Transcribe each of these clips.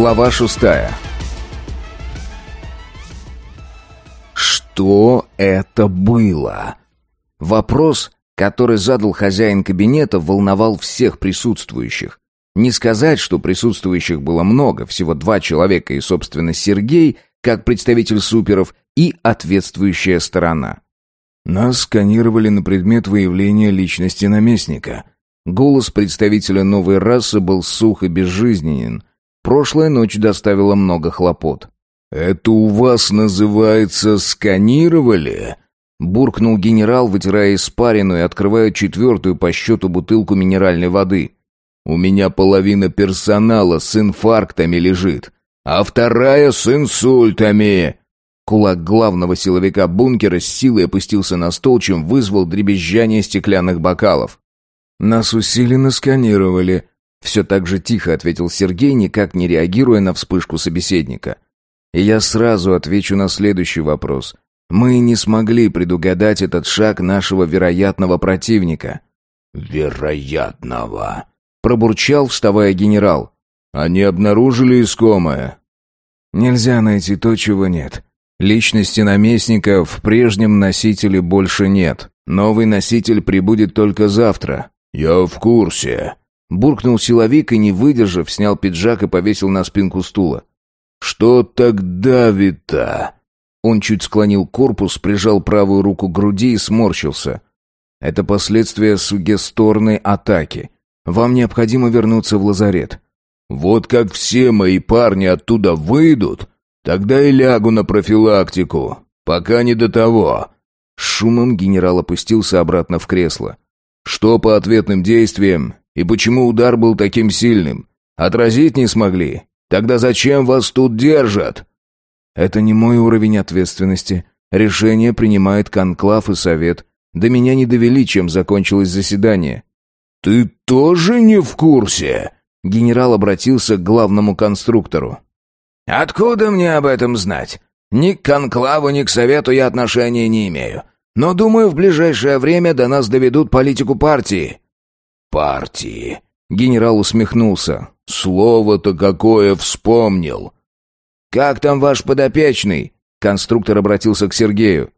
Глава шестая. Что это было? Вопрос, который задал хозяин кабинета, волновал всех присутствующих. Не сказать, что присутствующих было много, всего два человека и, собственно, Сергей, как представитель суперов, и ответствующая сторона. Нас сканировали на предмет выявления личности наместника. Голос представителя новой расы был сух и безжизненен. Прошлая ночь доставила много хлопот. «Это у вас называется сканировали?» Буркнул генерал, вытирая испарину и открывая четвертую по счету бутылку минеральной воды. «У меня половина персонала с инфарктами лежит, а вторая с инсультами!» Кулак главного силовика бункера с силой опустился на стол, чем вызвал дребезжание стеклянных бокалов. «Нас усиленно сканировали», — все так же тихо ответил Сергей, никак не реагируя на вспышку собеседника. И я сразу отвечу на следующий вопрос. Мы не смогли предугадать этот шаг нашего вероятного противника. «Вероятного», — пробурчал, вставая генерал. «Они обнаружили искомое». «Нельзя найти то, чего нет», Личности наместника в прежнем носителе больше нет. Новый носитель прибудет только завтра. Я в курсе. Буркнул силовик и, не выдержав, снял пиджак и повесил на спинку стула. Что так давит-то? Он чуть склонил корпус, прижал правую руку к груди и сморщился. Это последствия сугесторной атаки. Вам необходимо вернуться в лазарет. Вот как все мои парни оттуда выйдут, Тогда и лягу на профилактику. Пока не до того. Шумом генерал опустился обратно в кресло. Что по ответным действиям и почему удар был таким сильным? Отразить не смогли. Тогда зачем вас тут держат? Это не мой уровень ответственности. Решение принимает конклав и совет. До меня не довели, чем закончилось заседание. Ты тоже не в курсе? Генерал обратился к главному конструктору. «Откуда мне об этом знать? Ни к конклаву, ни к совету я отношения не имею. Но, думаю, в ближайшее время до нас доведут политику партии». «Партии?» — генерал усмехнулся. «Слово-то какое вспомнил!» «Как там ваш подопечный?» Конструктор обратился к Сергею.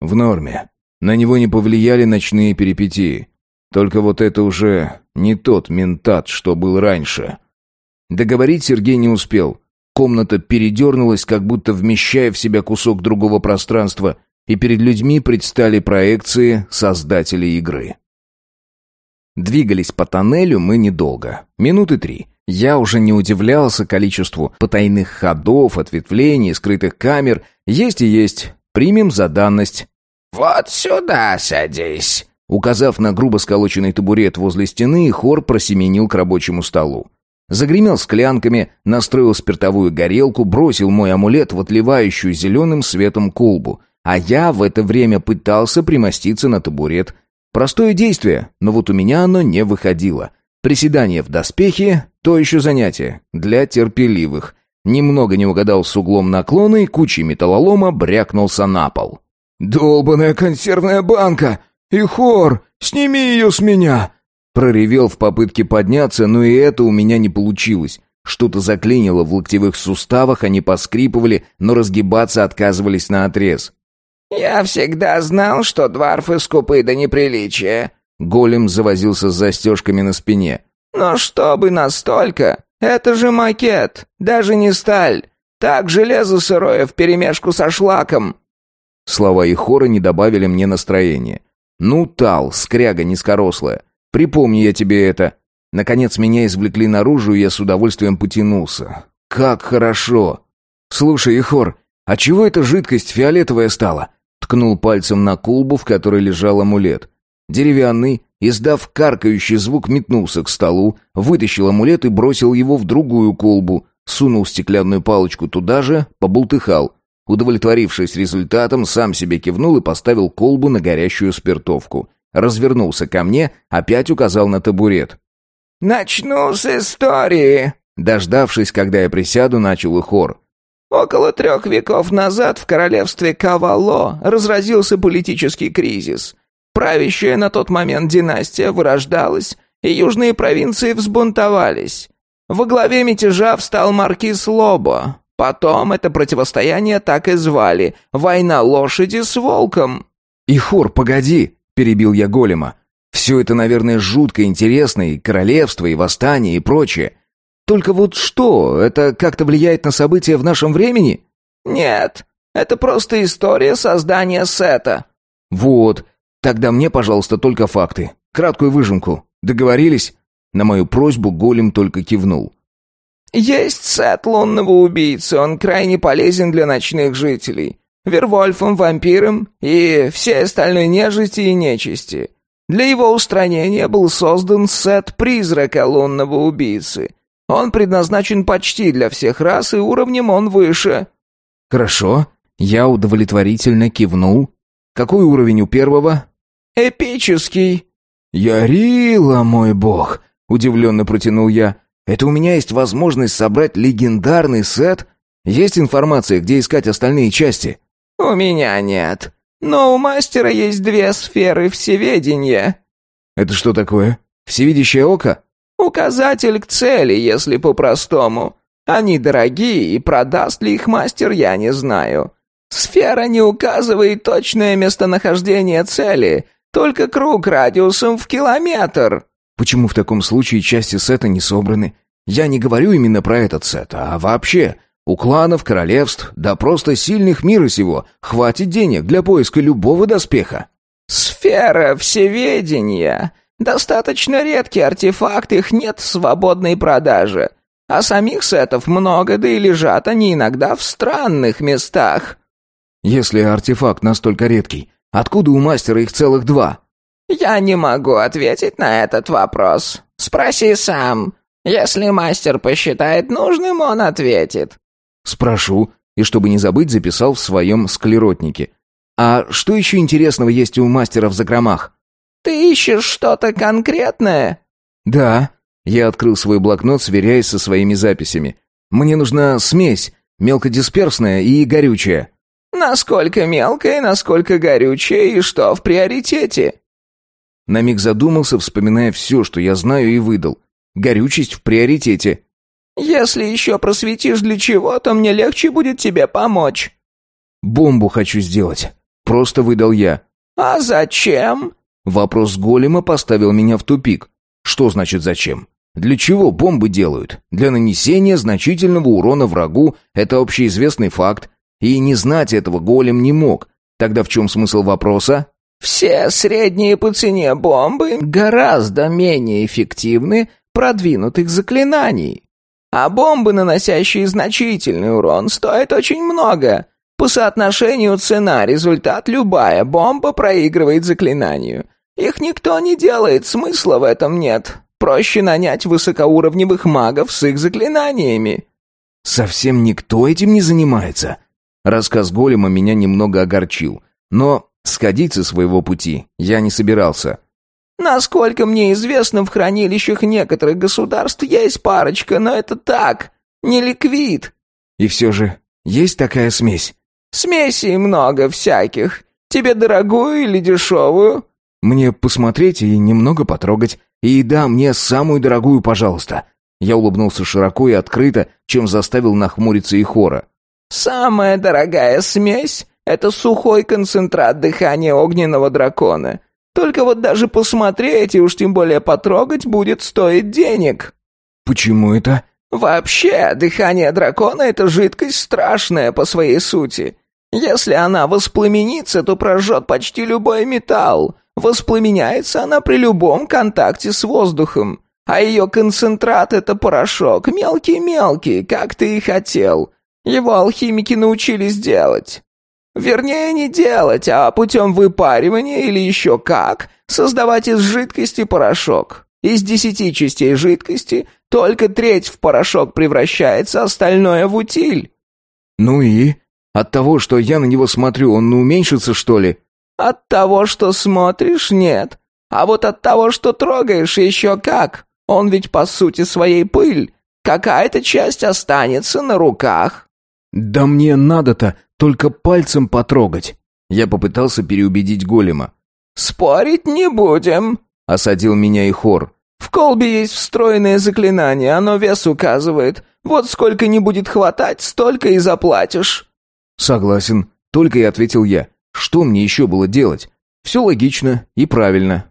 «В норме. На него не повлияли ночные перипетии. Только вот это уже не тот ментат, что был раньше». Договорить Сергей не успел. Комната передернулась, как будто вмещая в себя кусок другого пространства, и перед людьми предстали проекции создателей игры. Двигались по тоннелю мы недолго, минуты три. Я уже не удивлялся количеству потайных ходов, ответвлений, скрытых камер. Есть и есть. Примем за данность. «Вот сюда садись!» Указав на грубо сколоченный табурет возле стены, хор просеменил к рабочему столу. Загремел склянками, настроил спиртовую горелку, бросил мой амулет в отливающую зеленым светом колбу, а я в это время пытался примоститься на табурет. Простое действие, но вот у меня оно не выходило. Приседание в доспехе — то еще занятие, для терпеливых. Немного не угадал с углом наклона и кучей металлолома брякнулся на пол. «Долбаная консервная банка! И хор! Сними ее с меня!» Проревел в попытке подняться, но и это у меня не получилось. Что-то заклинило в локтевых суставах, они поскрипывали, но разгибаться отказывались на отрез. «Я всегда знал, что дварфы скупы до неприличия». Голем завозился с застежками на спине. «Но чтобы настолько? Это же макет, даже не сталь. Так железо сырое вперемешку со шлаком». Слова и хоры не добавили мне настроения. «Ну, Тал, скряга низкорослая, Припомни я тебе это. Наконец меня извлекли наружу, и я с удовольствием потянулся. Как хорошо. Слушай, Ихор, а чего эта жидкость фиолетовая стала? Ткнул пальцем на колбу, в которой лежал амулет. Деревянный, издав каркающий звук, метнулся к столу, вытащил амулет и бросил его в другую колбу, сунул стеклянную палочку туда же, побултыхал. Удовлетворившись результатом, сам себе кивнул и поставил колбу на горящую спиртовку развернулся ко мне, опять указал на табурет. «Начну с истории», Дождавшись, когда я присяду, начал и хор. Около трех веков назад в королевстве Кавало разразился политический кризис. Правящая на тот момент династия вырождалась, и южные провинции взбунтовались. Во главе мятежа встал маркиз Лобо. Потом это противостояние так и звали «Война лошади с волком». «Ихор, погоди!» — перебил я голема. «Все это, наверное, жутко интересно, и королевство, и восстание, и прочее. Только вот что, это как-то влияет на события в нашем времени?» «Нет, это просто история создания сета». «Вот, тогда мне, пожалуйста, только факты. Краткую выжимку. Договорились?» На мою просьбу голем только кивнул. «Есть сет лунного убийцы, он крайне полезен для ночных жителей. Вервольфам, вампирам и всей остальной нежити и нечисти. Для его устранения был создан сет призрака лунного убийцы. Он предназначен почти для всех рас, и уровнем он выше». «Хорошо». Я удовлетворительно кивнул. «Какой уровень у первого?» «Эпический». «Ярила, мой бог!» — удивленно протянул я. Это у меня есть возможность собрать легендарный сет? Есть информация, где искать остальные части?» «У меня нет. Но у мастера есть две сферы всеведения». «Это что такое? Всевидящее око?» «Указатель к цели, если по-простому. Они дорогие, и продаст ли их мастер, я не знаю. Сфера не указывает точное местонахождение цели, только круг радиусом в километр». Почему в таком случае части сета не собраны? Я не говорю именно про этот сет, а вообще. У кланов, королевств, да просто сильных мира сего хватит денег для поиска любого доспеха. Сфера всеведения. Достаточно редкий артефакт, их нет в свободной продаже. А самих сетов много, да и лежат они иногда в странных местах. Если артефакт настолько редкий, откуда у мастера их целых два? «Я не могу ответить на этот вопрос. Спроси сам. Если мастер посчитает нужным, он ответит». «Спрошу, и чтобы не забыть, записал в своем склеротнике. А что еще интересного есть у мастера в закромах?» «Ты ищешь что-то конкретное?» «Да». Я открыл свой блокнот, сверяясь со своими записями. «Мне нужна смесь, мелкодисперсная и горючая». «Насколько мелкая, насколько горючая и что в приоритете?» На миг задумался, вспоминая все, что я знаю, и выдал. Горючесть в приоритете. «Если еще просветишь для чего, то мне легче будет тебе помочь». «Бомбу хочу сделать», — просто выдал я. «А зачем?» Вопрос голема поставил меня в тупик. Что значит «зачем»? Для чего бомбы делают? Для нанесения значительного урона врагу – это общеизвестный факт. И не знать этого голем не мог. Тогда в чем смысл вопроса? Все средние по цене бомбы гораздо менее эффективны продвинутых заклинаний. А бомбы, наносящие значительный урон, стоят очень много. По соотношению цена-результат любая бомба проигрывает заклинанию. Их никто не делает, смысла в этом нет. Проще нанять высокоуровневых магов с их заклинаниями. Совсем никто этим не занимается. Рассказ голема меня немного огорчил. Но Сходить со своего пути я не собирался. «Насколько мне известно, в хранилищах некоторых государств есть парочка, но это так, не ликвид». «И все же есть такая смесь?» «Смесей много всяких. Тебе дорогую или дешевую?» «Мне посмотреть и немного потрогать. И да, мне самую дорогую, пожалуйста». Я улыбнулся широко и открыто, чем заставил нахмуриться и хора. «Самая дорогая смесь это сухой концентрат дыхания огненного дракона. Только вот даже посмотреть и уж тем более потрогать будет стоить денег». «Почему это?» «Вообще, дыхание дракона — это жидкость страшная по своей сути. Если она воспламенится, то прожжет почти любой металл. Воспламеняется она при любом контакте с воздухом. А ее концентрат — это порошок, мелкий-мелкий, как ты и хотел. Его алхимики научились делать. Вернее, не делать, а путем выпаривания или еще как, создавать из жидкости порошок. Из десяти частей жидкости только треть в порошок превращается, остальное в утиль. Ну и? От того, что я на него смотрю, он уменьшится, что ли? От того, что смотришь, нет. А вот от того, что трогаешь, еще как. Он ведь по сути своей пыль. Какая-то часть останется на руках. Да мне надо-то только пальцем потрогать. Я попытался переубедить голема. «Спорить не будем», — осадил меня и хор. В колбе есть встроенное заклинание, оно вес указывает. Вот сколько не будет хватать, столько и заплатишь». «Согласен», — только и ответил я. «Что мне еще было делать? Все логично и правильно».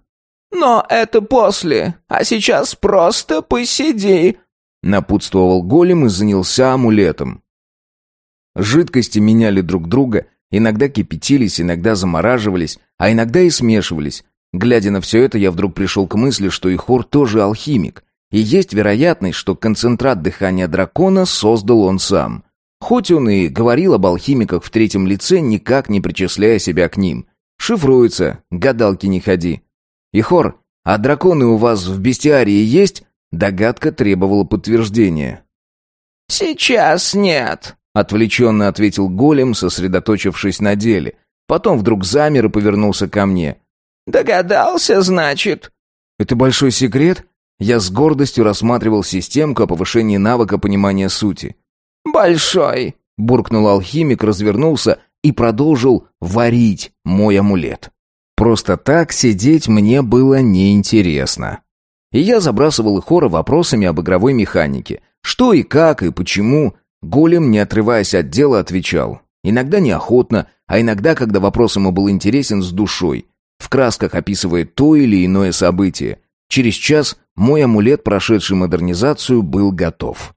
«Но это после, а сейчас просто посиди», — напутствовал голем и занялся амулетом. Жидкости меняли друг друга, иногда кипятились, иногда замораживались, а иногда и смешивались. Глядя на все это, я вдруг пришел к мысли, что и Хор тоже алхимик, и есть вероятность, что концентрат дыхания дракона создал он сам. Хоть он и говорил об алхимиках в третьем лице, никак не причисляя себя к ним. Шифруется, гадалки не ходи. «Ихор, а драконы у вас в бестиарии есть?» Догадка требовала подтверждения. «Сейчас нет», — отвлеченно ответил голем, сосредоточившись на деле. Потом вдруг замер и повернулся ко мне. «Догадался, значит?» «Это большой секрет?» Я с гордостью рассматривал системку о повышении навыка понимания сути. «Большой», — буркнул алхимик, развернулся и продолжил варить мой амулет. Просто так сидеть мне было неинтересно. И я забрасывал Ихора вопросами об игровой механике. Что и как, и почему. Голем, не отрываясь от дела, отвечал. Иногда неохотно, а иногда, когда вопрос ему был интересен с душой. В красках описывает то или иное событие. Через час мой амулет, прошедший модернизацию, был готов.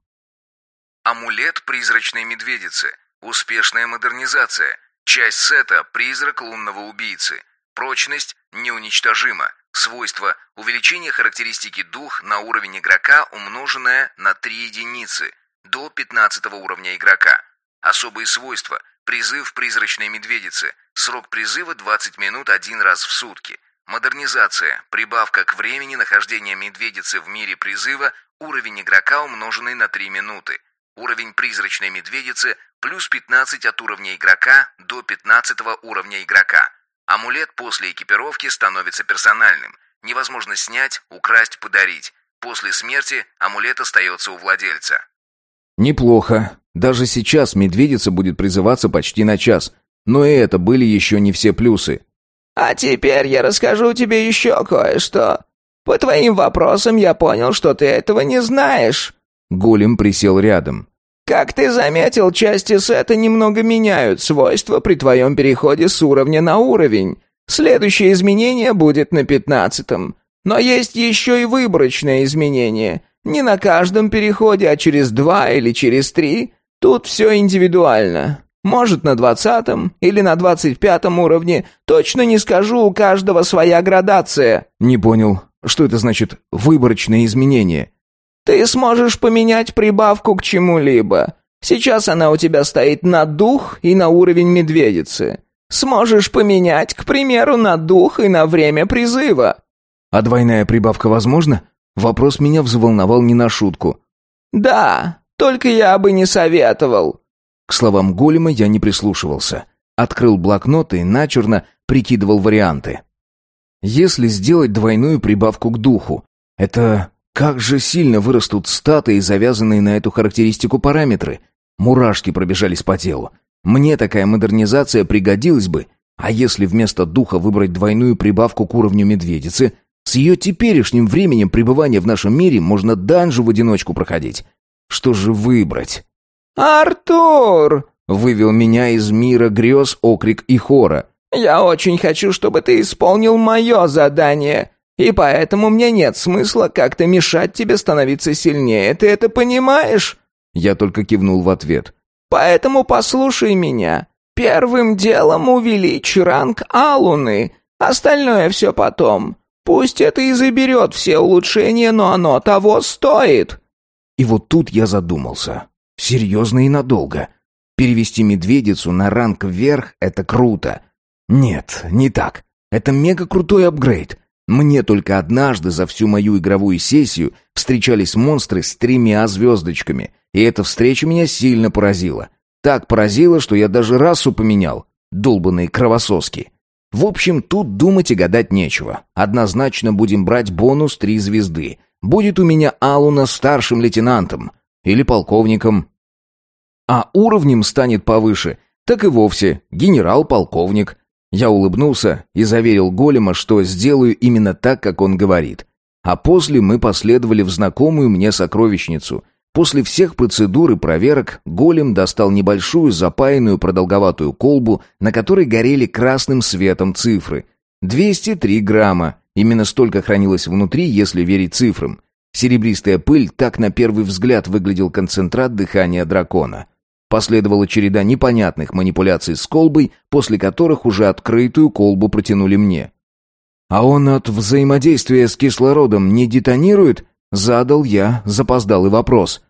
Амулет призрачной медведицы. Успешная модернизация. Часть сета «Призрак лунного убийцы». Прочность неуничтожима. Свойство – увеличение характеристики дух на уровень игрока, умноженное на 3 единицы, до 15 уровня игрока. Особые свойства – призыв призрачной медведицы. Срок призыва 20 минут один раз в сутки. Модернизация – прибавка к времени нахождения медведицы в мире призыва, уровень игрока, умноженный на 3 минуты. Уровень призрачной медведицы плюс 15 от уровня игрока до 15 уровня игрока. Амулет после экипировки становится персональным. Невозможно снять, украсть, подарить. После смерти амулет остается у владельца. Неплохо. Даже сейчас медведица будет призываться почти на час. Но и это были еще не все плюсы. «А теперь я расскажу тебе еще кое-что. По твоим вопросам я понял, что ты этого не знаешь». Голем присел рядом. Как ты заметил, части сета немного меняют свойства при твоем переходе с уровня на уровень. Следующее изменение будет на пятнадцатом. Но есть еще и выборочное изменение. Не на каждом переходе, а через два или через три. Тут все индивидуально. Может, на двадцатом или на двадцать пятом уровне. Точно не скажу, у каждого своя градация. Не понял. Что это значит «выборочное изменение»? Ты сможешь поменять прибавку к чему-либо. Сейчас она у тебя стоит на дух и на уровень медведицы. Сможешь поменять, к примеру, на дух и на время призыва. А двойная прибавка возможна? Вопрос меня взволновал не на шутку. Да, только я бы не советовал. К словам голема я не прислушивался. Открыл блокнот и начерно прикидывал варианты. Если сделать двойную прибавку к духу, это как же сильно вырастут статы и завязанные на эту характеристику параметры. Мурашки пробежались по телу. Мне такая модернизация пригодилась бы. А если вместо духа выбрать двойную прибавку к уровню медведицы, с ее теперешним временем пребывания в нашем мире можно данжу в одиночку проходить. Что же выбрать? «Артур!» — вывел меня из мира грез, окрик и хора. «Я очень хочу, чтобы ты исполнил мое задание. И поэтому мне нет смысла как-то мешать тебе становиться сильнее. Ты это понимаешь?» Я только кивнул в ответ. «Поэтому послушай меня. Первым делом увеличь ранг Алуны. Остальное все потом. Пусть это и заберет все улучшения, но оно того стоит». И вот тут я задумался. Серьезно и надолго. Перевести медведицу на ранг вверх — это круто. Нет, не так. Это мега крутой апгрейд. Мне только однажды за всю мою игровую сессию встречались монстры с тремя звездочками, и эта встреча меня сильно поразила. Так поразило, что я даже расу поменял. Долбанные кровососки. В общем, тут думать и гадать нечего. Однозначно будем брать бонус три звезды. Будет у меня Алуна старшим лейтенантом. Или полковником. А уровнем станет повыше. Так и вовсе генерал-полковник. Я улыбнулся и заверил голема, что сделаю именно так, как он говорит. А после мы последовали в знакомую мне сокровищницу. После всех процедур и проверок голем достал небольшую запаянную продолговатую колбу, на которой горели красным светом цифры. 203 грамма. Именно столько хранилось внутри, если верить цифрам. Серебристая пыль так на первый взгляд выглядел концентрат дыхания дракона. Последовала череда непонятных манипуляций с колбой, после которых уже открытую колбу протянули мне. «А он от взаимодействия с кислородом не детонирует?» Задал я запоздалый вопрос.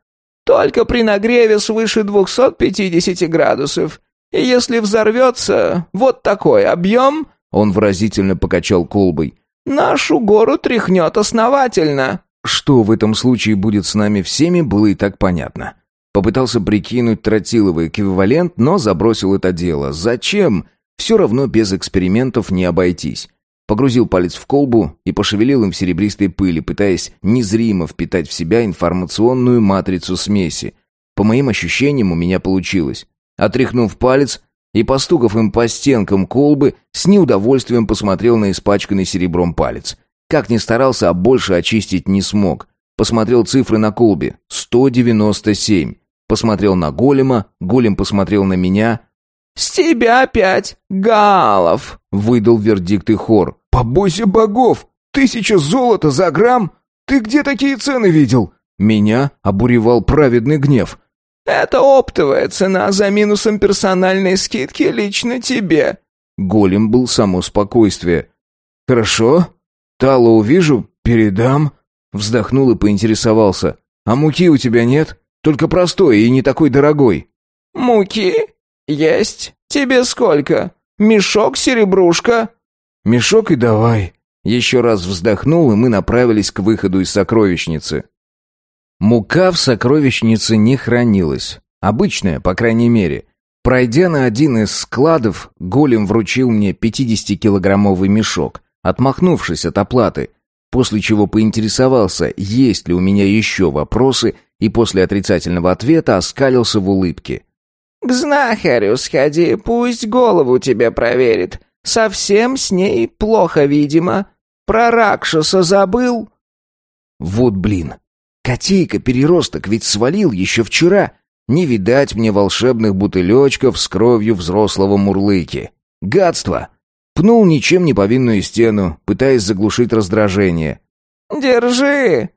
«Только при нагреве свыше 250 градусов. И если взорвется вот такой объем...» Он выразительно покачал колбой. «Нашу гору тряхнет основательно». Что в этом случае будет с нами всеми, было и так понятно. Попытался прикинуть тротиловый эквивалент, но забросил это дело. Зачем? Все равно без экспериментов не обойтись. Погрузил палец в колбу и пошевелил им в серебристой пыли, пытаясь незримо впитать в себя информационную матрицу смеси. По моим ощущениям, у меня получилось. Отряхнув палец и постукав им по стенкам колбы, с неудовольствием посмотрел на испачканный серебром палец. Как ни старался, а больше очистить не смог. Посмотрел цифры на колбе. 197. Посмотрел на голема, голем посмотрел на меня. «С тебя опять, Галов!» — выдал вердикт и хор. «Побойся богов! Тысяча золота за грамм! Ты где такие цены видел?» Меня обуревал праведный гнев. «Это оптовая цена за минусом персональной скидки лично тебе». Голем был само спокойствие. «Хорошо. Талу увижу, передам». Вздохнул и поинтересовался. «А муки у тебя нет? Только простой и не такой дорогой». «Муки?» «Есть. Тебе сколько? Мешок, серебрушка?» «Мешок и давай». Еще раз вздохнул, и мы направились к выходу из сокровищницы. Мука в сокровищнице не хранилась. Обычная, по крайней мере. Пройдя на один из складов, голем вручил мне 50-килограммовый мешок, отмахнувшись от оплаты, после чего поинтересовался, есть ли у меня еще вопросы, и после отрицательного ответа оскалился в улыбке. «К знахарю сходи, пусть голову тебе проверит. Совсем с ней плохо, видимо. Про Ракшаса забыл?» «Вот блин. Котейка-переросток ведь свалил еще вчера. Не видать мне волшебных бутылечков с кровью взрослого мурлыки. Гадство!» Пнул ничем не повинную стену, пытаясь заглушить раздражение. «Держи!»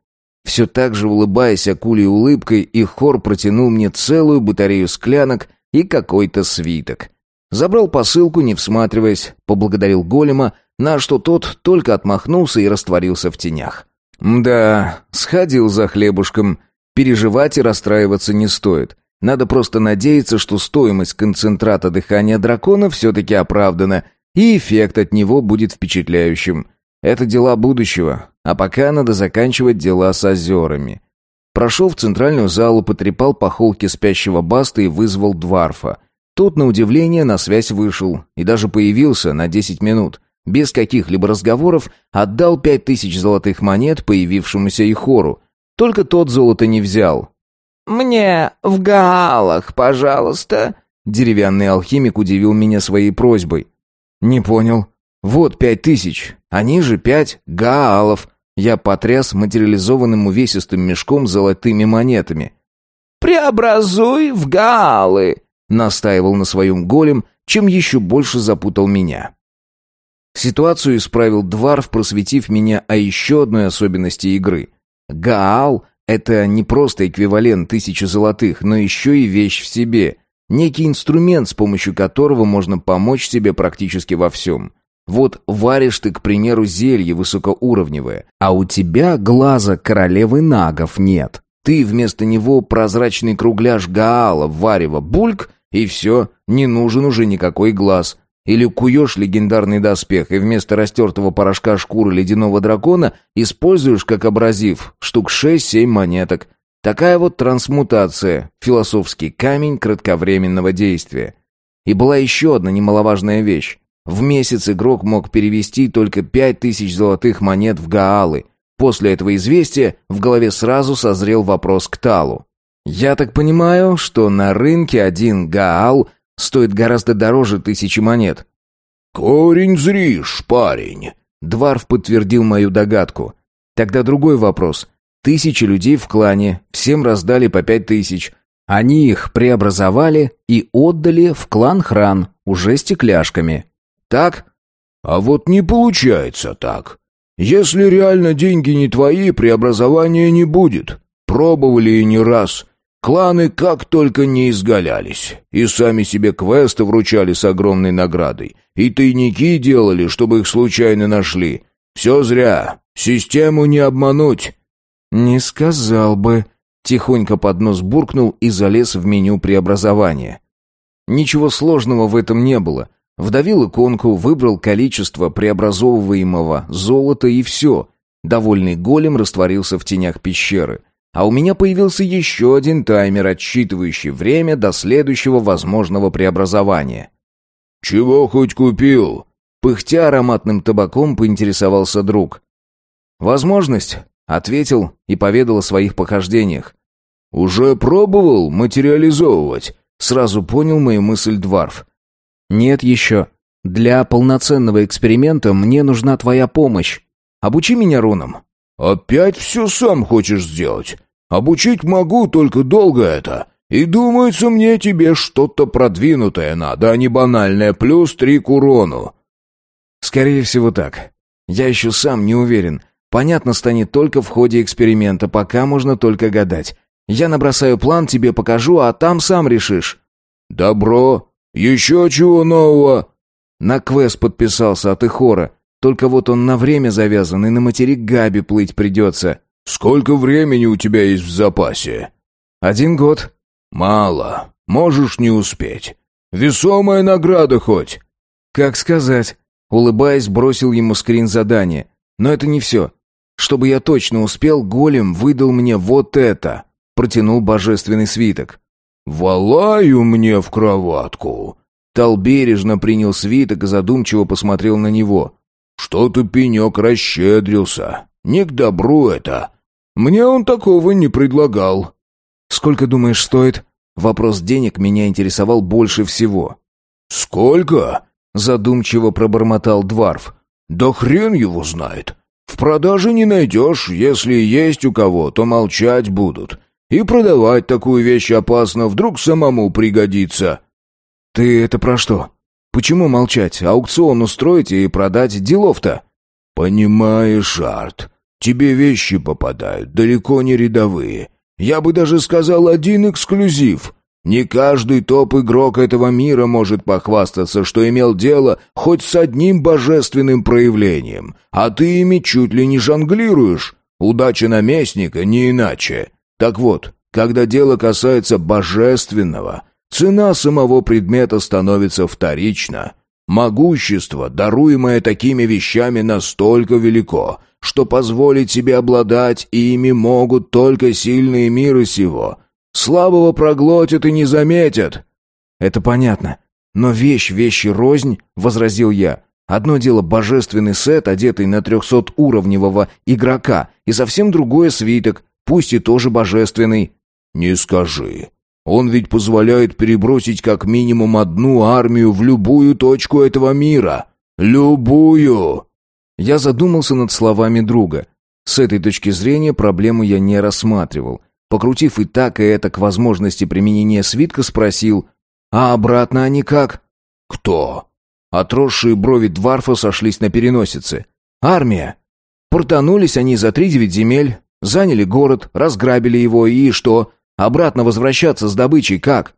Все так же улыбаясь акулей улыбкой, и хор протянул мне целую батарею склянок и какой-то свиток. Забрал посылку, не всматриваясь, поблагодарил голема, на что тот только отмахнулся и растворился в тенях. Да, сходил за хлебушком. Переживать и расстраиваться не стоит. Надо просто надеяться, что стоимость концентрата дыхания дракона все-таки оправдана, и эффект от него будет впечатляющим. Это дела будущего, а пока надо заканчивать дела с озерами. Прошел в центральную залу, потрепал по холке спящего Баста и вызвал Дварфа. Тот, на удивление, на связь вышел и даже появился на 10 минут. Без каких-либо разговоров отдал пять тысяч золотых монет появившемуся Ихору. Только тот золото не взял. «Мне в гаалах, пожалуйста». Деревянный алхимик удивил меня своей просьбой. «Не понял. Вот пять тысяч. Они же пять гаалов. Я потряс материализованным увесистым мешком с золотыми монетами. «Преобразуй в гаалы!» настаивал на своем голем, чем еще больше запутал меня. Ситуацию исправил Дварф, просветив меня о еще одной особенности игры. Гаал — это не просто эквивалент тысячи золотых, но еще и вещь в себе. Некий инструмент, с помощью которого можно помочь себе практически во всем. Вот варишь ты, к примеру, зелье высокоуровневое, а у тебя глаза королевы нагов нет. Ты вместо него прозрачный кругляш Гаала, варево, бульк, и все, не нужен уже никакой глаз. Или куешь легендарный доспех, и вместо растертого порошка шкуры ледяного дракона используешь как абразив штук шесть-семь монеток. Такая вот трансмутация, философский камень кратковременного действия. И была еще одна немаловажная вещь. В месяц игрок мог перевести только пять тысяч золотых монет в гаалы. После этого известия в голове сразу созрел вопрос к Талу. «Я так понимаю, что на рынке один гаал стоит гораздо дороже тысячи монет». «Корень зришь, парень», — Дварф подтвердил мою догадку. Тогда другой вопрос. Тысячи людей в клане, всем раздали по пять тысяч. Они их преобразовали и отдали в клан Хран, уже стекляшками. Так? А вот не получается так. Если реально деньги не твои, преобразования не будет. Пробовали и не раз. Кланы как только не изгалялись. И сами себе квесты вручали с огромной наградой. И тайники делали, чтобы их случайно нашли. Все зря. Систему не обмануть. Не сказал бы. Тихонько под нос буркнул и залез в меню преобразования. Ничего сложного в этом не было. Вдавил иконку, выбрал количество преобразовываемого золота и все. Довольный голем растворился в тенях пещеры. А у меня появился еще один таймер, отсчитывающий время до следующего возможного преобразования. «Чего хоть купил?» Пыхтя ароматным табаком поинтересовался друг. «Возможность», — ответил и поведал о своих похождениях. «Уже пробовал материализовывать?» Сразу понял мою мысль Дварф. «Нет еще. Для полноценного эксперимента мне нужна твоя помощь. Обучи меня рунам». «Опять все сам хочешь сделать? Обучить могу, только долго это. И думается мне тебе что-то продвинутое надо, а не банальное плюс три к урону». «Скорее всего так. Я еще сам не уверен. Понятно станет только в ходе эксперимента, пока можно только гадать. Я набросаю план, тебе покажу, а там сам решишь». «Добро. Еще чего нового?» На квест подписался от Ихора. Только вот он на время завязан, и на материк Габи плыть придется. Сколько времени у тебя есть в запасе? Один год. Мало. Можешь не успеть. Весомая награда хоть. Как сказать. Улыбаясь, бросил ему скрин задания. Но это не все. Чтобы я точно успел, голем выдал мне вот это. Протянул божественный свиток. «Валаю мне в кроватку!» Тал бережно принял свиток и задумчиво посмотрел на него. Что-то пенек расщедрился. Не к добру это. Мне он такого не предлагал. Сколько думаешь стоит? Вопрос денег меня интересовал больше всего. Сколько? Задумчиво пробормотал Дварф. Да хрен его знает. Продаже не найдешь, если есть у кого, то молчать будут. И продавать такую вещь опасно, вдруг самому пригодится. Ты это про что? Почему молчать? Аукцион устроить и продать делов-то?» «Понимаешь, Арт, тебе вещи попадают, далеко не рядовые. Я бы даже сказал, один эксклюзив. Не каждый топ-игрок этого мира может похвастаться, что имел дело хоть с одним божественным проявлением, а ты ими чуть ли не жонглируешь. Удача наместника не иначе. Так вот, когда дело касается божественного, Цена самого предмета становится вторична. Могущество, даруемое такими вещами, настолько велико, что позволить себе обладать ими могут только сильные миры сего. Слабого проглотят и не заметят. Это понятно. Но вещь вещи рознь, возразил я. Одно дело божественный сет, одетый на трехсотуровневого игрока, и совсем другое свиток, пусть и тоже божественный. Не скажи. Он ведь позволяет перебросить как минимум одну армию в любую точку этого мира. Любую!» Я задумался над словами друга. С этой точки зрения проблему я не рассматривал. Покрутив и так, и это к возможности применения свитка, спросил, «А обратно они как?» «Кто?» Отросшие брови Дварфа сошлись на переносице. «Армия!» Портанулись они за три девять земель, заняли город, разграбили его и что? Обратно возвращаться с добычей как?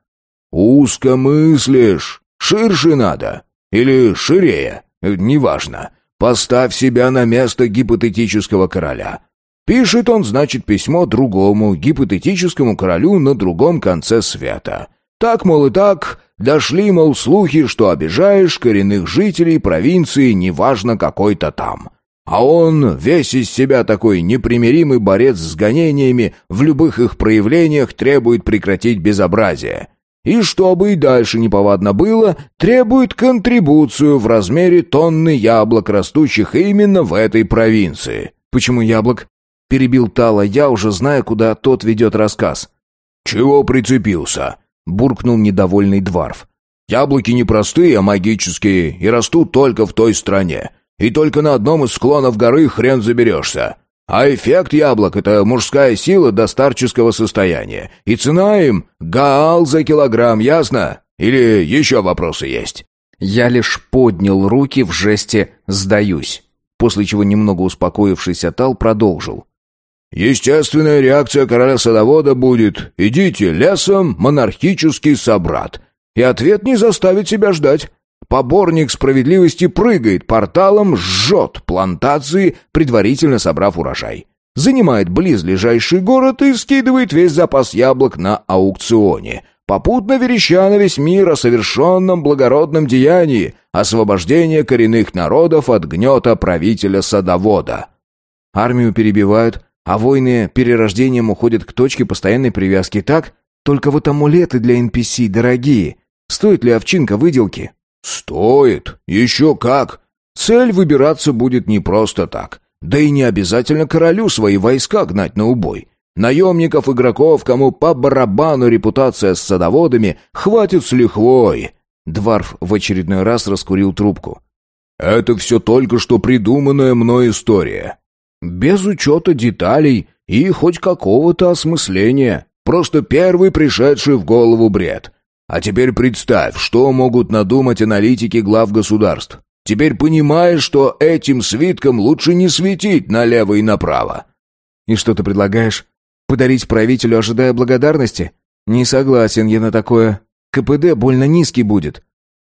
Узко мыслишь. Ширше надо. Или ширее. Неважно. Поставь себя на место гипотетического короля. Пишет он, значит, письмо другому гипотетическому королю на другом конце света. Так, мол, и так, дошли, мол, слухи, что обижаешь коренных жителей провинции, неважно какой-то там. А он, весь из себя такой непримиримый борец с гонениями, в любых их проявлениях требует прекратить безобразие. И чтобы и дальше неповадно было, требует контрибуцию в размере тонны яблок, растущих именно в этой провинции. «Почему яблок?» — перебил Тала, я уже знаю, куда тот ведет рассказ. «Чего прицепился?» — буркнул недовольный Дварф. «Яблоки не простые, а магические, и растут только в той стране. И только на одном из склонов горы хрен заберешься. А эффект яблок — это мужская сила до старческого состояния. И цена им — гаал за килограмм, ясно? Или еще вопросы есть?» Я лишь поднял руки в жесте «сдаюсь», после чего, немного успокоившись Атал, продолжил. «Естественная реакция короля-садовода будет «Идите лесом, монархический собрат». И ответ не заставит себя ждать. Поборник справедливости прыгает порталом, жжет плантации, предварительно собрав урожай. Занимает близлежащий город и скидывает весь запас яблок на аукционе. Попутно вереща на весь мир о совершенном благородном деянии, освобождении коренных народов от гнета правителя-садовода. Армию перебивают, а войны перерождением уходят к точке постоянной привязки, так? Только вот амулеты для NPC дорогие. Стоит ли овчинка выделки? «Стоит. Еще как. Цель выбираться будет не просто так. Да и не обязательно королю свои войска гнать на убой. Наемников, игроков, кому по барабану репутация с садоводами, хватит с лихвой». Дварф в очередной раз раскурил трубку. «Это все только что придуманная мной история. Без учета деталей и хоть какого-то осмысления. Просто первый пришедший в голову бред. А теперь представь, что могут надумать аналитики глав государств. Теперь понимаешь, что этим свитком лучше не светить налево и направо. И что ты предлагаешь? Подарить правителю, ожидая благодарности? Не согласен я на такое. КПД больно низкий будет.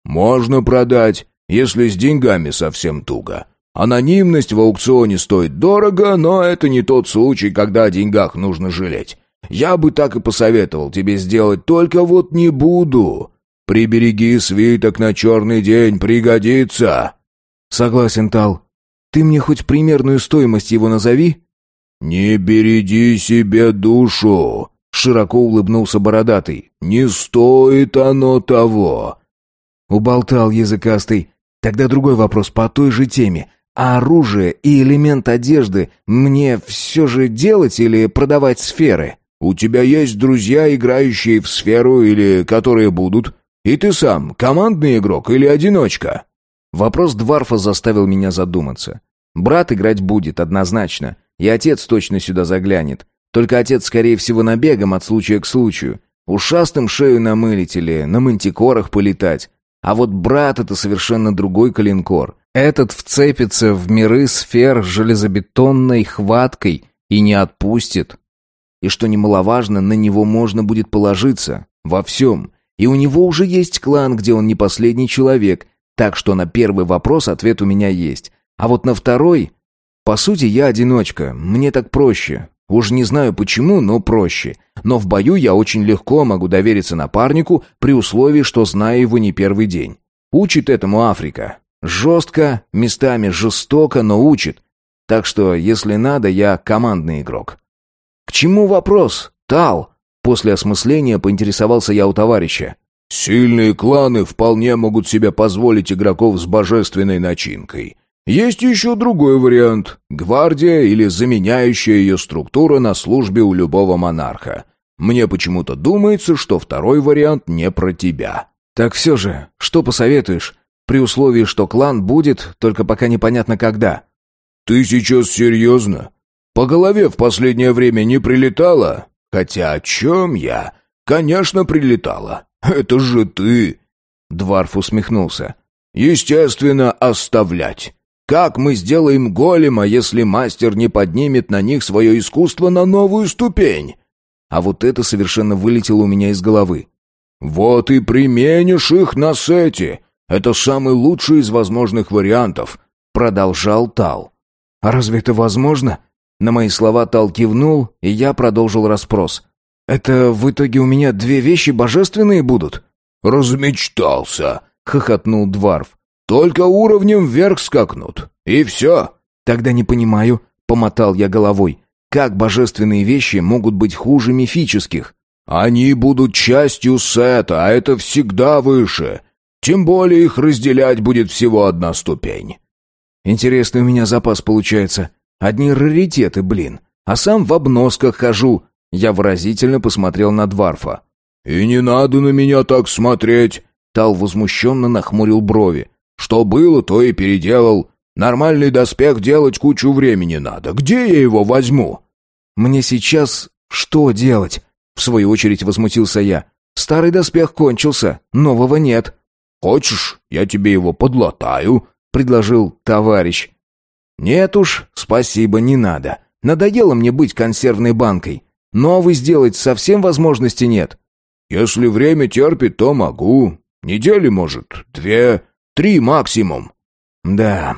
Можно продать, если с деньгами совсем туго. Анонимность в аукционе стоит дорого, но это не тот случай, когда о деньгах нужно жалеть. Я бы так и посоветовал тебе сделать, только вот не буду. Прибереги свиток на черный день, пригодится». «Согласен, Тал. Ты мне хоть примерную стоимость его назови?» «Не береди себе душу», — широко улыбнулся бородатый. «Не стоит оно того». Уболтал языкастый. Тогда другой вопрос по той же теме. А оружие и элемент одежды мне все же делать или продавать сферы?» У тебя есть друзья, играющие в сферу или которые будут? И ты сам командный игрок или одиночка?» Вопрос Дварфа заставил меня задуматься. Брат играть будет, однозначно. И отец точно сюда заглянет. Только отец, скорее всего, набегом от случая к случаю. Ушастым шею намылить или на мантикорах полетать. А вот брат — это совершенно другой калинкор. Этот вцепится в миры сфер железобетонной хваткой и не отпустит. И что немаловажно, на него можно будет положиться. Во всем. И у него уже есть клан, где он не последний человек. Так что на первый вопрос ответ у меня есть. А вот на второй... По сути, я одиночка. Мне так проще. Уж не знаю почему, но проще. Но в бою я очень легко могу довериться напарнику при условии, что знаю его не первый день. Учит этому Африка. Жестко, местами жестоко, но учит. Так что, если надо, я командный игрок. «К чему вопрос, Тал?» После осмысления поинтересовался я у товарища. «Сильные кланы вполне могут себе позволить игроков с божественной начинкой. Есть еще другой вариант — гвардия или заменяющая ее структура на службе у любого монарха. Мне почему-то думается, что второй вариант не про тебя». «Так все же, что посоветуешь? При условии, что клан будет, только пока непонятно когда». «Ты сейчас серьезно? По голове в последнее время не прилетало? Хотя о чем я? Конечно, прилетало. Это же ты!» Дварф усмехнулся. «Естественно, оставлять. Как мы сделаем голема, если мастер не поднимет на них свое искусство на новую ступень?» А вот это совершенно вылетело у меня из головы. «Вот и применишь их на сете. Это самый лучший из возможных вариантов», — продолжал Тал. «А разве это возможно?» На мои слова Тал кивнул, и я продолжил расспрос. «Это в итоге у меня две вещи божественные будут?» «Размечтался», — хохотнул Дварф. «Только уровнем вверх скакнут. И все». «Тогда не понимаю», — помотал я головой. «Как божественные вещи могут быть хуже мифических?» «Они будут частью сета, а это всегда выше. Тем более их разделять будет всего одна ступень». «Интересный у меня запас получается. Одни раритеты, блин. А сам в обносках хожу. Я выразительно посмотрел на Дварфа. «И не надо на меня так смотреть!» Тал возмущенно нахмурил брови. «Что было, то и переделал. Нормальный доспех делать кучу времени надо. Где я его возьму?» «Мне сейчас что делать?» В свою очередь возмутился я. «Старый доспех кончился, нового нет». «Хочешь, я тебе его подлатаю?» — предложил товарищ. «Нет уж, спасибо, не надо. Надоело мне быть консервной банкой. Новый сделать совсем возможности нет». «Если время терпит, то могу. Недели, может, две, три максимум». «Да,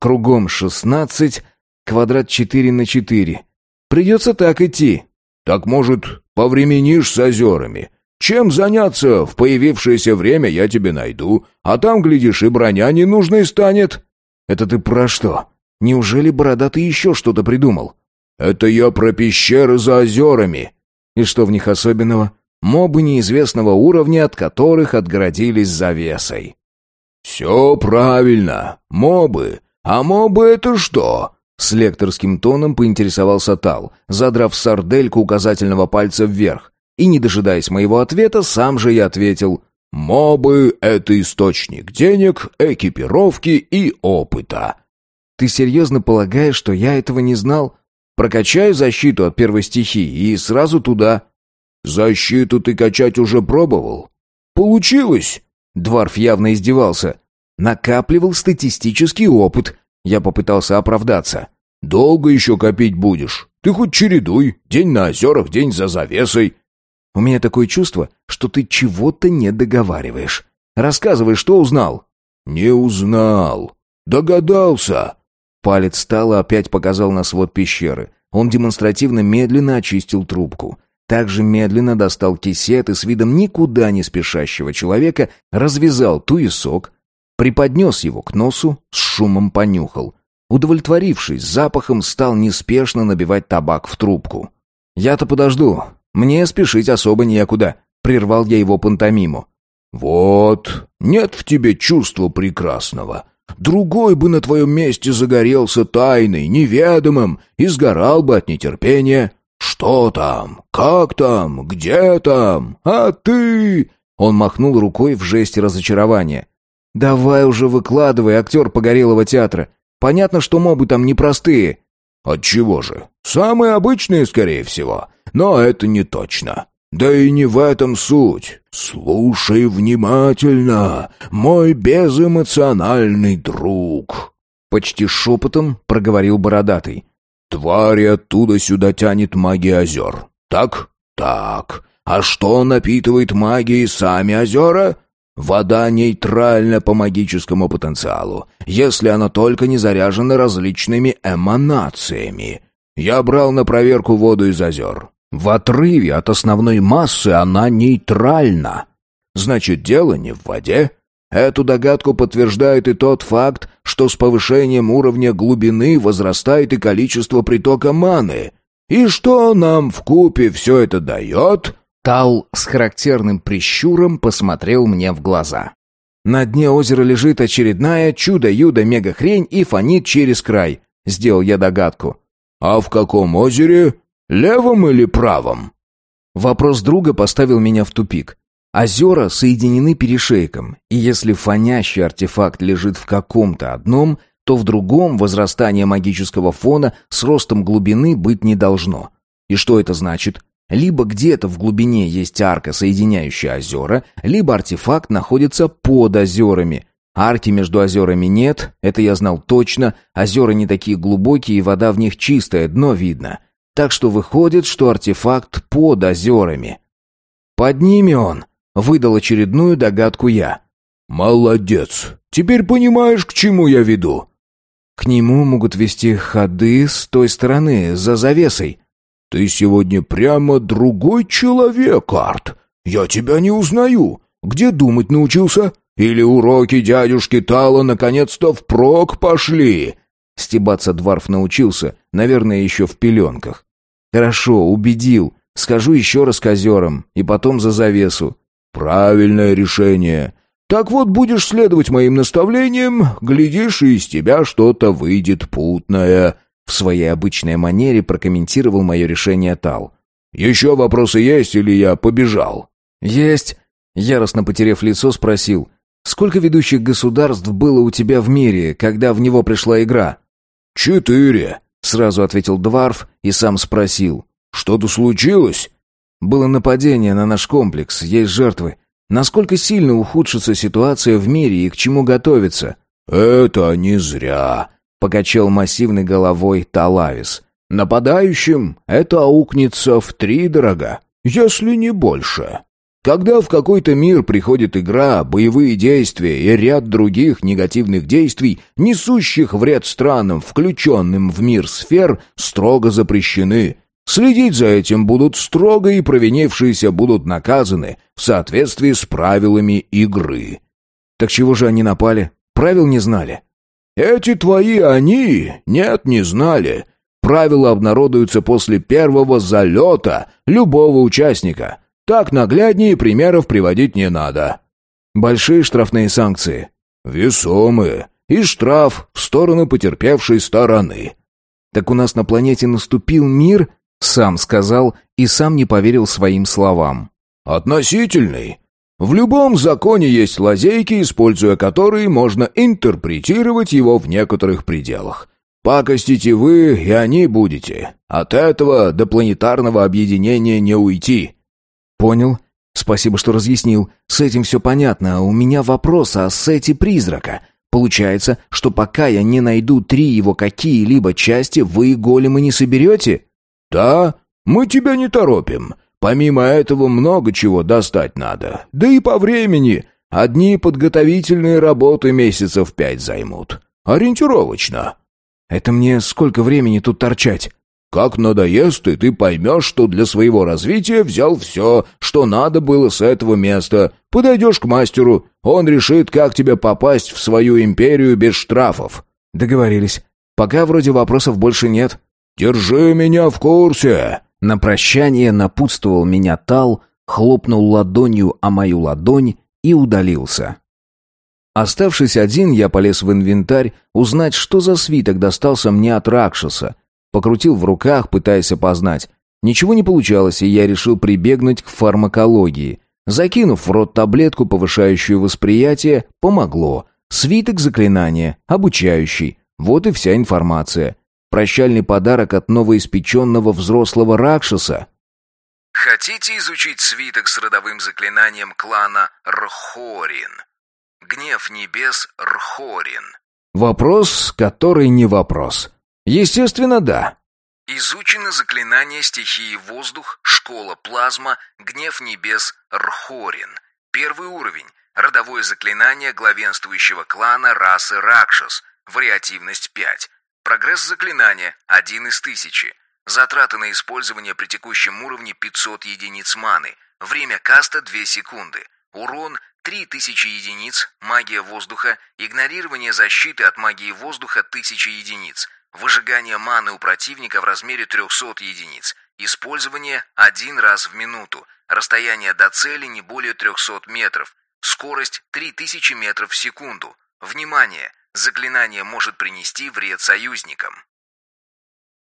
кругом шестнадцать, квадрат четыре на четыре. Придется так идти». «Так, может, повременишь с озерами? Чем заняться в появившееся время я тебе найду, а там, глядишь, и броня ненужной станет». «Это ты про что? Неужели бородатый еще что-то придумал?» «Это я про пещеры за озерами». «И что в них особенного?» «Мобы неизвестного уровня, от которых отгородились завесой». «Все правильно. Мобы. А мобы это что?» С лекторским тоном поинтересовался Тал, задрав сардельку указательного пальца вверх. И, не дожидаясь моего ответа, сам же я ответил «Мобы — это источник денег, экипировки и опыта». «Ты серьезно полагаешь, что я этого не знал? Прокачаю защиту от первой стихии и сразу туда». «Защиту ты качать уже пробовал?» «Получилось!» Дварф явно издевался. «Накапливал статистический опыт», я попытался оправдаться. «Долго еще копить будешь? Ты хоть чередуй. День на озерах, день за завесой». «У меня такое чувство, что ты чего-то не договариваешь. Рассказывай, что узнал». «Не узнал. Догадался». Палец стала опять показал на свод пещеры. Он демонстративно медленно очистил трубку. Также медленно достал кисет и с видом никуда не спешащего человека развязал туесок, приподнес его к носу, с шумом понюхал. Удовлетворившись запахом, стал неспешно набивать табак в трубку. «Я-то подожду. Мне спешить особо некуда», — прервал я его пантомиму. «Вот, нет в тебе чувства прекрасного. Другой бы на твоем месте загорелся тайной, неведомым, и сгорал бы от нетерпения. Что там? Как там? Где там? А ты...» Он махнул рукой в жесте разочарования. «Давай уже выкладывай, актер Погорелого театра. Понятно, что мобы там непростые». «Отчего же? Самые обычные, скорее всего. Но это не точно. Да и не в этом суть. Слушай внимательно, мой безэмоциональный друг». Почти шепотом проговорил Бородатый. «Твари оттуда сюда тянет магия озер. Так? Так. А что напитывает магией сами озера? Вода нейтральна по магическому потенциалу, если она только не заряжена различными эманациями. Я брал на проверку воду из озер. В отрыве от основной массы она нейтральна. Значит, дело не в воде. Эту догадку подтверждает и тот факт, что с повышением уровня глубины возрастает и количество притока маны. И что нам в купе все это дает? Тал с характерным прищуром посмотрел мне в глаза. На дне озера лежит очередная чудо-юдо-мега-хрень и фонит через край. Сделал я догадку. «А в каком озере? Левом или правом?» Вопрос друга поставил меня в тупик. Озера соединены перешейком, и если фонящий артефакт лежит в каком-то одном, то в другом возрастание магического фона с ростом глубины быть не должно. И что это значит? Либо где-то в глубине есть арка, соединяющая озера, либо артефакт находится под озерами. Арки между озерами нет, это я знал точно, озера не такие глубокие и вода в них чистая, дно видно. Так что выходит, что артефакт под озерами. «Под ними он», — выдал очередную догадку я. «Молодец! Теперь понимаешь, к чему я веду?» «К нему могут вести ходы с той стороны, за завесой», «Ты сегодня прямо другой человек, Арт. Я тебя не узнаю. Где думать научился? Или уроки дядюшки Тала наконец-то впрок пошли?» Стебаться Дварф научился, наверное, еще в пеленках. «Хорошо, убедил. Скажу еще раз к озерам, и потом за завесу». «Правильное решение. Так вот, будешь следовать моим наставлениям, глядишь, и из тебя что-то выйдет путное». В своей обычной манере прокомментировал мое решение Тал. «Еще вопросы есть или я побежал?» «Есть!» Яростно потеряв лицо, спросил. сколько ведущих государств было у тебя в мире, когда в него пришла игра?» «Четыре», — сразу ответил Дварф и сам спросил. «Что-то случилось?» «Было нападение на наш комплекс, есть жертвы. Насколько сильно ухудшится ситуация в мире и к чему готовиться?» «Это не зря», — покачал массивной головой Талавис. «Нападающим это аукнется в три дорога, если не больше». Когда в какой-то мир приходит игра, боевые действия и ряд других негативных действий, несущих вред странам, включенным в мир сфер, строго запрещены. Следить за этим будут строго и провинившиеся будут наказаны в соответствии с правилами игры. Так чего же они напали? Правил не знали. Эти твои они? Нет, не знали. Правила обнародуются после первого залета любого участника. Так нагляднее примеров приводить не надо. Большие штрафные санкции. Весомые. И штраф в сторону потерпевшей стороны. Так у нас на планете наступил мир, сам сказал и сам не поверил своим словам. Относительный. В любом законе есть лазейки, используя которые можно интерпретировать его в некоторых пределах. Пакостите вы, и они будете. От этого до планетарного объединения не уйти. Понял. Спасибо, что разъяснил. С этим все понятно. У меня вопрос о сете призрака. Получается, что пока я не найду три его какие-либо части, вы големы не соберете? Да, мы тебя не торопим. Помимо этого много чего достать надо. Да и по времени. Одни подготовительные работы месяцев пять займут. Ориентировочно. Это мне сколько времени тут торчать? Как надоест, и ты поймешь, что для своего развития взял все, что надо было с этого места. Подойдешь к мастеру, он решит, как тебе попасть в свою империю без штрафов». «Договорились. Пока вроде вопросов больше нет». «Держи меня в курсе!» На прощание напутствовал меня Тал, хлопнул ладонью о мою ладонь и удалился. Оставшись один, я полез в инвентарь узнать, что за свиток достался мне от Ракшаса. Покрутил в руках, пытаясь опознать. Ничего не получалось, и я решил прибегнуть к фармакологии. Закинув в рот таблетку, повышающую восприятие, помогло. Свиток заклинания, обучающий. Вот и вся информация. Прощальный подарок от новоиспеченного взрослого Ракшаса. Хотите изучить свиток с родовым заклинанием клана Рхорин? Гнев небес Рхорин. Вопрос, который не вопрос. Естественно, да. Изучено заклинание стихии воздух, школа плазма, гнев небес Рхорин. Первый уровень. Родовое заклинание главенствующего клана расы Ракшас. Вариативность 5. Прогресс заклинания 1 из 1000. Затраты на использование при текущем уровне 500 единиц маны. Время каста 2 секунды. Урон 3000 единиц, магия воздуха, игнорирование защиты от магии воздуха 1000 единиц, выжигание маны у противника в размере 300 единиц, использование один раз в минуту, расстояние до цели не более 300 метров, скорость 3000 метров в секунду. Внимание! Заклинание может принести вред союзникам.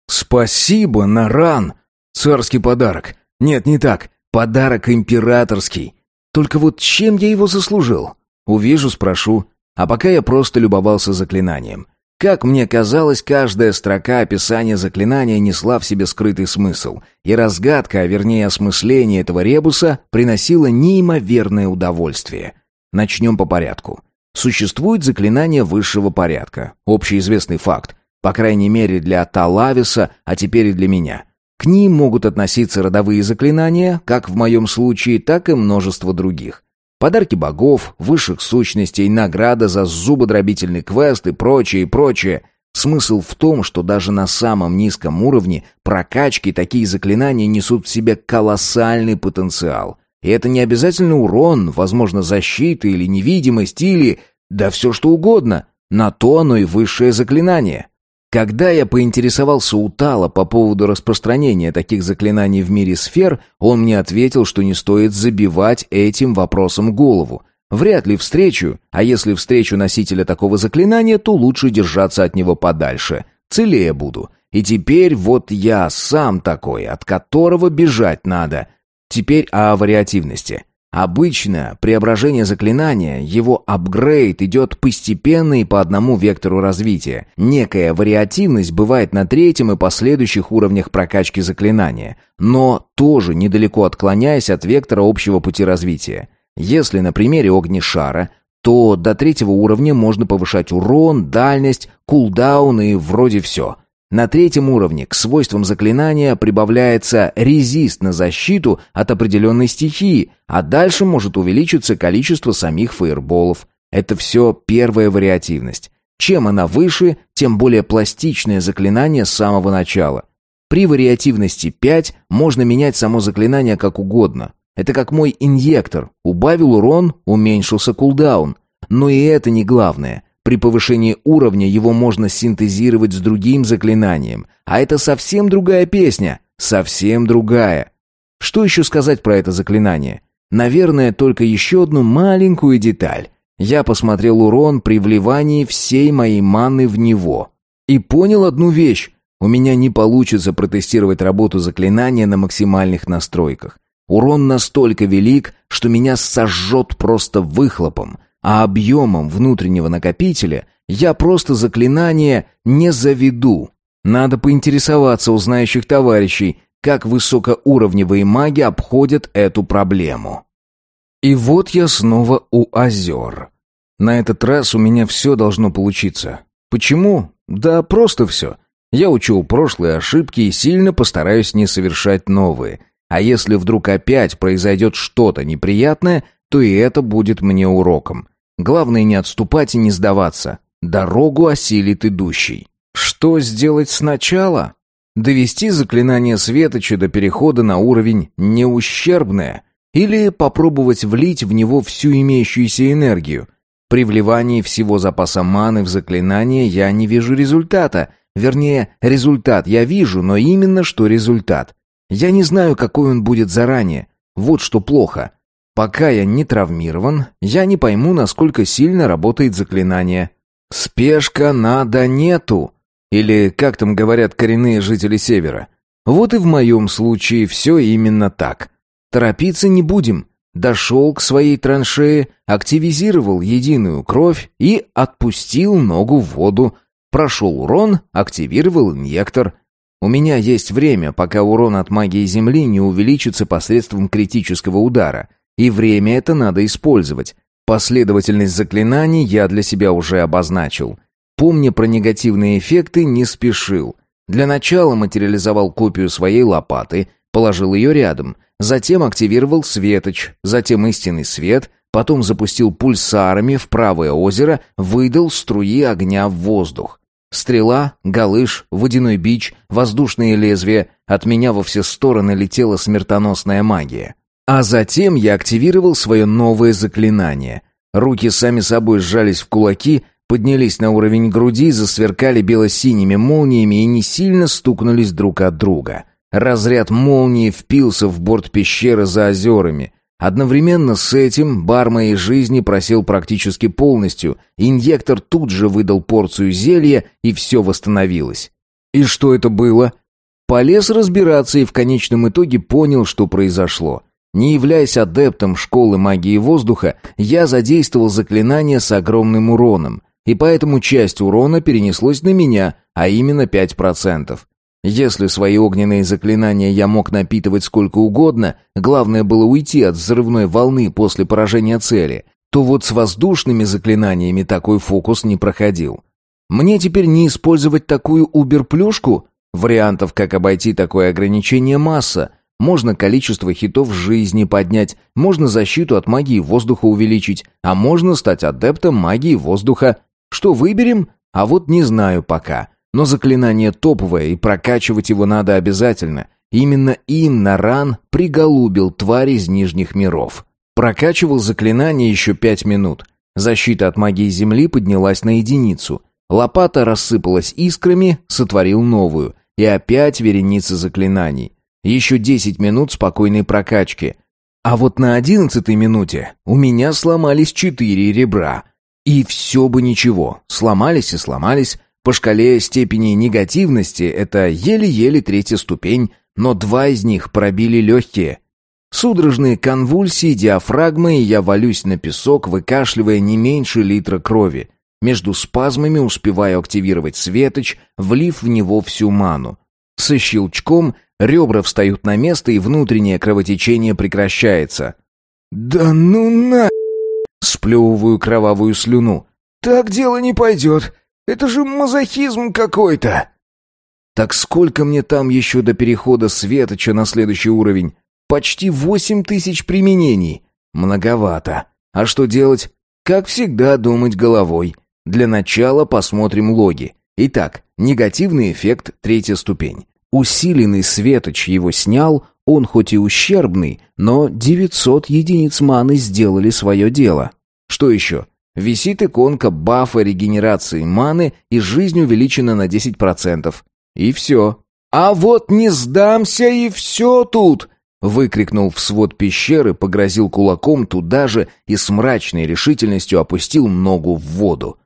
Спасибо, Наран! Царский подарок. Нет, не так. Подарок императорский. Только вот чем я его заслужил? Увижу, спрошу. А пока я просто любовался заклинанием. Как мне казалось, каждая строка описания заклинания несла в себе скрытый смысл, и разгадка, а вернее осмысление этого ребуса, приносила неимоверное удовольствие. Начнем по порядку. Существует заклинание высшего порядка, общеизвестный факт, по крайней мере для Талависа, а теперь и для меня. К ним могут относиться родовые заклинания, как в моем случае, так и множество других. Подарки богов, высших сущностей, награда за зубодробительный квест и прочее, и прочее. Смысл в том, что даже на самом низком уровне прокачки такие заклинания несут в себе колоссальный потенциал. И это не обязательно урон, возможно, защита или невидимость, или... да все что угодно. На то оно и высшее заклинание. Когда я поинтересовался у Тала по поводу распространения таких заклинаний в мире сфер, он мне ответил, что не стоит забивать этим вопросом голову. Вряд ли встречу, а если встречу носителя такого заклинания, то лучше держаться от него подальше. Целее буду. И теперь вот я сам такой, от которого бежать надо. Теперь о вариативности. Обычно преображение заклинания, его апгрейд идет постепенно и по одному вектору развития. Некая вариативность бывает на третьем и последующих уровнях прокачки заклинания, но тоже недалеко отклоняясь от вектора общего пути развития. Если на примере огнешара, то до третьего уровня можно повышать урон, дальность, кулдаун и вроде все – на третьем уровне к свойствам заклинания прибавляется резист на защиту от определенной стихии, а дальше может увеличиться количество самих фаерболов. Это все первая вариативность. Чем она выше, тем более пластичное заклинание с самого начала. При вариативности 5 можно менять само заклинание как угодно. Это как мой инъектор. Убавил урон, уменьшился кулдаун. Но и это не главное. При повышении уровня его можно синтезировать с другим заклинанием. А это совсем другая песня. Совсем другая. Что еще сказать про это заклинание? Наверное, только еще одну маленькую деталь. Я посмотрел урон при вливании всей моей маны в него. И понял одну вещь. У меня не получится протестировать работу заклинания на максимальных настройках. Урон настолько велик, что меня сожжет просто выхлопом а объемом внутреннего накопителя я просто заклинание не заведу. Надо поинтересоваться у знающих товарищей, как высокоуровневые маги обходят эту проблему. И вот я снова у озер. На этот раз у меня все должно получиться. Почему? Да просто все. Я учел прошлые ошибки и сильно постараюсь не совершать новые. А если вдруг опять произойдет что-то неприятное, то и это будет мне уроком. Главное не отступать и не сдаваться. Дорогу осилит идущий. Что сделать сначала? Довести заклинание Светоча до перехода на уровень неущербное или попробовать влить в него всю имеющуюся энергию. При вливании всего запаса маны в заклинание я не вижу результата. Вернее, результат я вижу, но именно что результат. Я не знаю, какой он будет заранее. Вот что плохо. Пока я не травмирован, я не пойму, насколько сильно работает заклинание. Спешка надо нету. Или, как там говорят коренные жители Севера. Вот и в моем случае все именно так. Торопиться не будем. Дошел к своей траншее, активизировал единую кровь и отпустил ногу в воду. Прошел урон, активировал инъектор. У меня есть время, пока урон от магии Земли не увеличится посредством критического удара. И время это надо использовать. Последовательность заклинаний я для себя уже обозначил. Помня про негативные эффекты, не спешил. Для начала материализовал копию своей лопаты, положил ее рядом, затем активировал светоч, затем истинный свет, потом запустил пульсарами в правое озеро, выдал струи огня в воздух. Стрела, галыш, водяной бич, воздушные лезвия, от меня во все стороны летела смертоносная магия. А затем я активировал свое новое заклинание. Руки сами собой сжались в кулаки, поднялись на уровень груди, засверкали бело-синими молниями и не сильно стукнулись друг от друга. Разряд молнии впился в борт пещеры за озерами. Одновременно с этим бар моей жизни просел практически полностью, инъектор тут же выдал порцию зелья, и все восстановилось. И что это было? Полез разбираться и в конечном итоге понял, что произошло. Не являясь адептом школы магии воздуха, я задействовал заклинание с огромным уроном, и поэтому часть урона перенеслась на меня, а именно 5%. Если свои огненные заклинания я мог напитывать сколько угодно, главное было уйти от взрывной волны после поражения цели, то вот с воздушными заклинаниями такой фокус не проходил. Мне теперь не использовать такую убер-плюшку? Вариантов, как обойти такое ограничение, масса, можно количество хитов жизни поднять, можно защиту от магии воздуха увеличить, а можно стать адептом магии воздуха. Что выберем? А вот не знаю пока. Но заклинание топовое, и прокачивать его надо обязательно. Именно им Наран приголубил тварь из нижних миров. Прокачивал заклинание еще пять минут. Защита от магии земли поднялась на единицу. Лопата рассыпалась искрами, сотворил новую. И опять вереница заклинаний. Еще десять минут спокойной прокачки. А вот на одиннадцатой минуте у меня сломались четыре ребра. И все бы ничего. Сломались и сломались. По шкале степени негативности это еле-еле третья ступень, но два из них пробили легкие. Судорожные конвульсии, диафрагмы, и я валюсь на песок, выкашливая не меньше литра крови. Между спазмами успеваю активировать светоч, влив в него всю ману. Со щелчком ребра встают на место, и внутреннее кровотечение прекращается. «Да ну на...» Сплевываю кровавую слюну. «Так дело не пойдет. Это же мазохизм какой-то!» «Так сколько мне там еще до перехода светоча на следующий уровень? Почти восемь тысяч применений. Многовато. А что делать? Как всегда, думать головой. Для начала посмотрим логи. Итак, негативный эффект, третья ступень. Усиленный светоч его снял, он хоть и ущербный, но 900 единиц маны сделали свое дело. Что еще? Висит иконка бафа регенерации маны и жизнь увеличена на 10%. И все. «А вот не сдамся и все тут!» Выкрикнул в свод пещеры, погрозил кулаком туда же и с мрачной решительностью опустил ногу в воду.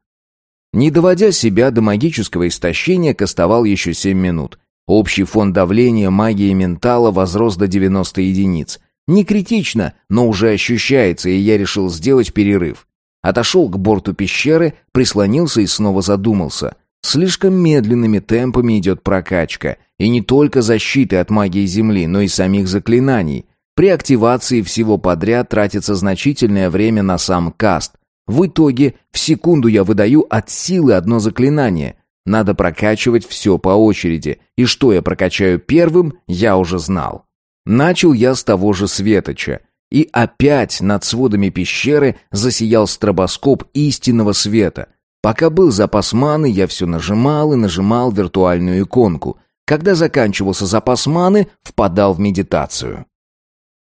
Не доводя себя до магического истощения, кастовал еще семь минут. Общий фон давления магии ментала возрос до 90 единиц. Не критично, но уже ощущается, и я решил сделать перерыв. Отошел к борту пещеры, прислонился и снова задумался. Слишком медленными темпами идет прокачка, и не только защиты от магии Земли, но и самих заклинаний. При активации всего подряд тратится значительное время на сам каст. В итоге в секунду я выдаю от силы одно заклинание. Надо прокачивать все по очереди, и что я прокачаю первым, я уже знал. Начал я с того же светоча. И опять над сводами пещеры засиял стробоскоп истинного света — Пока был запас маны, я все нажимал и нажимал виртуальную иконку. Когда заканчивался запас маны, впадал в медитацию.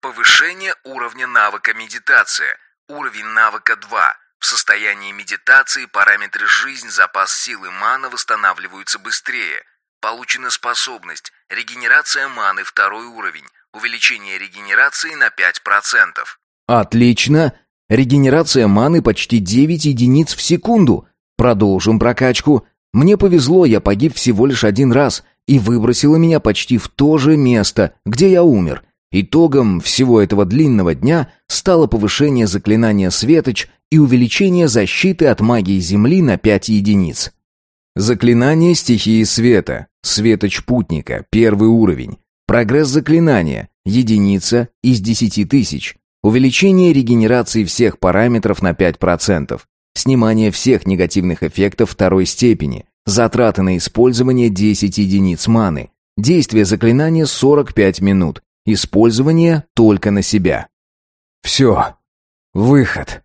Повышение уровня навыка медитация. Уровень навыка 2. В состоянии медитации параметры жизнь, запас силы маны восстанавливаются быстрее. Получена способность регенерация маны второй уровень. Увеличение регенерации на 5%. Отлично. Регенерация маны почти 9 единиц в секунду. Продолжим прокачку. Мне повезло, я погиб всего лишь один раз и выбросило меня почти в то же место, где я умер. Итогом всего этого длинного дня стало повышение заклинания Светоч и увеличение защиты от магии Земли на 5 единиц. Заклинание стихии света. Светоч путника. Первый уровень. Прогресс заклинания. Единица из 10 тысяч. Увеличение регенерации всех параметров на 5%. Снимание всех негативных эффектов второй степени. Затраты на использование 10 единиц маны. Действие заклинания 45 минут. Использование только на себя. Все. Выход.